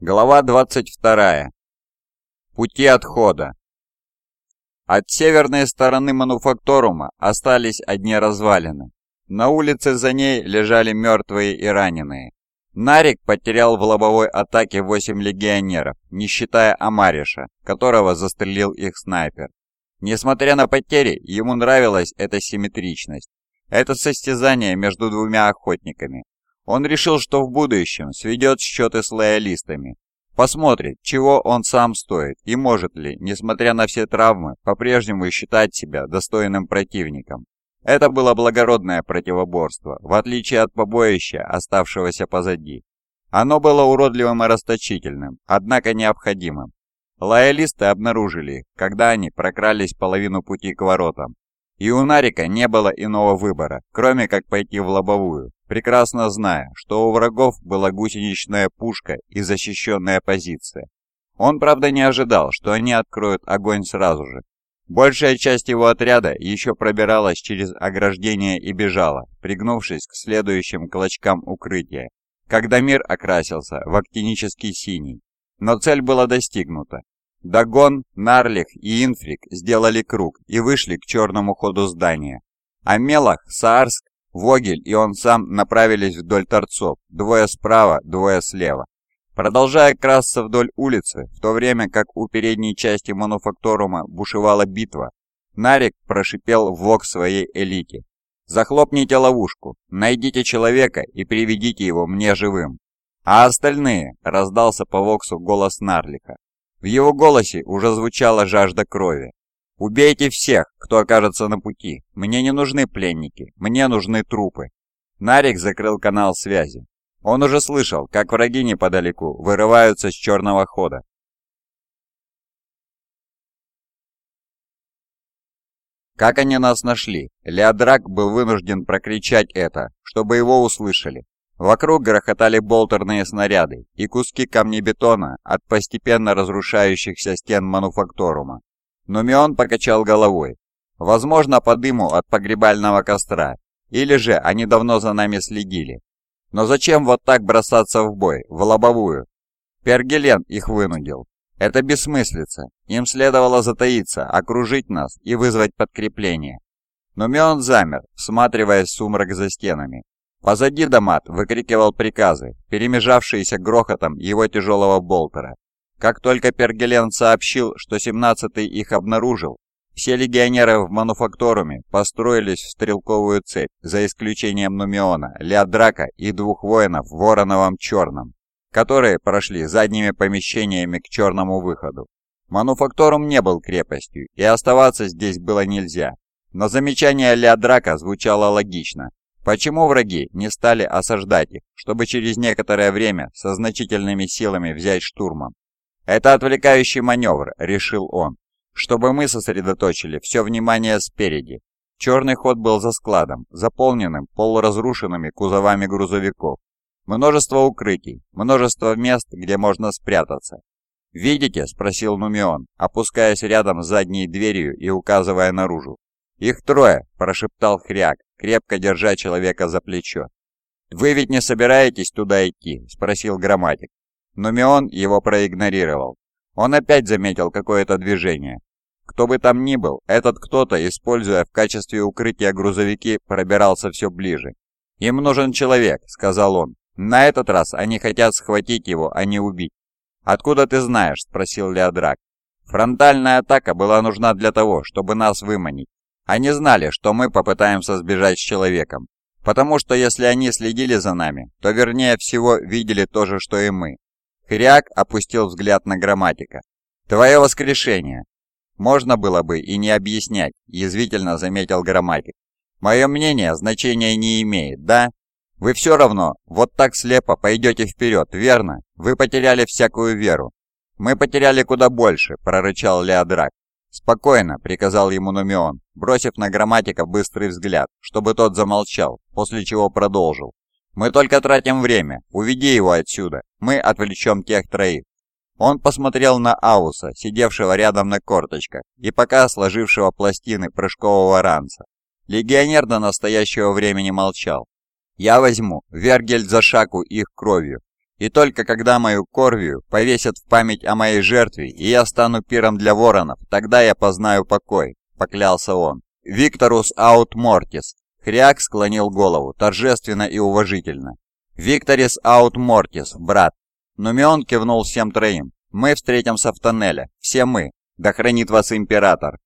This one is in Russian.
Глава 22. Пути отхода. От северной стороны мануфакторума остались одни развалины. На улице за ней лежали мертвые и раненые. Нарик потерял в лобовой атаке 8 легионеров, не считая Амариша, которого застрелил их снайпер. Несмотря на потери, ему нравилась эта симметричность. Это состязание между двумя охотниками, он решил, что в будущем сведет счеты с лоялистами. Посмотрит, чего он сам стоит и может ли, несмотря на все травмы, по-прежнему считать себя достойным противником. Это было благородное противоборство, в отличие от побоища, оставшегося позади. Оно было уродливым и расточительным, однако необходимым. Лоялисты обнаружили когда они прокрались половину пути к воротам. И у Нарика не было иного выбора, кроме как пойти в лобовую, прекрасно зная, что у врагов была гусеничная пушка и защищенная позиция. Он, правда, не ожидал, что они откроют огонь сразу же. Большая часть его отряда еще пробиралась через ограждение и бежала, пригнувшись к следующим клочкам укрытия, когда мир окрасился в актинический синий. Но цель была достигнута. Дагон, Нарлих и Инфрик сделали круг и вышли к черному ходу здания. А Мелах, Саарск Вогель и он сам направились вдоль торцов, двое справа, двое слева. Продолжая красться вдоль улицы, в то время как у передней части мануфакторума бушевала битва, Нарик прошипел в вок своей элите. «Захлопните ловушку, найдите человека и приведите его мне живым». «А остальные?» – раздался по воксу голос Нарлиха. В его голосе уже звучала жажда крови. «Убейте всех, кто окажется на пути. Мне не нужны пленники, мне нужны трупы». Нарик закрыл канал связи. Он уже слышал, как враги неподалеку вырываются с черного хода. Как они нас нашли? Леодрак был вынужден прокричать это, чтобы его услышали. Вокруг грохотали болтерные снаряды и куски камнебетона от постепенно разрушающихся стен мануфакторума. Но Мион покачал головой. Возможно, по дыму от погребального костра. Или же они давно за нами следили. Но зачем вот так бросаться в бой, в лобовую? Пергелен их вынудил. Это бессмыслица. Им следовало затаиться, окружить нас и вызвать подкрепление. Но Мион замер, всматриваясь в сумрак за стенами. Позади Дамат выкрикивал приказы, перемежавшиеся грохотом его тяжелого болтера. Как только Пергелен сообщил, что 17-й их обнаружил, все легионеры в мануфакторуме построились в стрелковую цепь, за исключением Нумиона, Леодрака и двух воинов в Вороновом Черном, которые прошли задними помещениями к черному выходу. Мануфакторум не был крепостью, и оставаться здесь было нельзя. Но замечание Леодрака звучало логично. Почему враги не стали осаждать их, чтобы через некоторое время со значительными силами взять штурмом? «Это отвлекающий маневр», — решил он, «чтобы мы сосредоточили все внимание спереди». Черный ход был за складом, заполненным полуразрушенными кузовами грузовиков. Множество укрытий, множество мест, где можно спрятаться. «Видите?» – спросил Нумион, опускаясь рядом с задней дверью и указывая наружу. «Их трое!» – прошептал Хряк, крепко держа человека за плечо. «Вы ведь не собираетесь туда идти?» – спросил грамматик но Мион его проигнорировал. Он опять заметил какое-то движение. Кто бы там ни был, этот кто-то, используя в качестве укрытия грузовики, пробирался все ближе. «Им нужен человек», — сказал он. «На этот раз они хотят схватить его, а не убить». «Откуда ты знаешь?» — спросил Леодрак. «Фронтальная атака была нужна для того, чтобы нас выманить. Они знали, что мы попытаемся сбежать с человеком. Потому что если они следили за нами, то вернее всего видели то же, что и мы. Хряк опустил взгляд на грамматика. «Твое воскрешение!» «Можно было бы и не объяснять», — язвительно заметил грамматик. «Мое мнение значения не имеет, да? Вы все равно вот так слепо пойдете вперед, верно? Вы потеряли всякую веру». «Мы потеряли куда больше», — прорычал Леодрак. «Спокойно», — приказал ему Нумион, бросив на грамматика быстрый взгляд, чтобы тот замолчал, после чего продолжил. «Мы только тратим время. Уведи его отсюда. Мы отвлечем тех троих». Он посмотрел на Ауса, сидевшего рядом на корточках, и пока сложившего пластины прыжкового ранца. Легионер до настоящего времени молчал. «Я возьму Вергель за шаку их кровью. И только когда мою корвию повесят в память о моей жертве, и я стану пиром для воронов, тогда я познаю покой», — поклялся он. «Викторус аут мортис». Хряк склонил голову, торжественно и уважительно. «Викторис аут мортис, брат». Нумион кивнул всем троим. «Мы встретимся в тоннеле. Все мы. Да хранит вас император».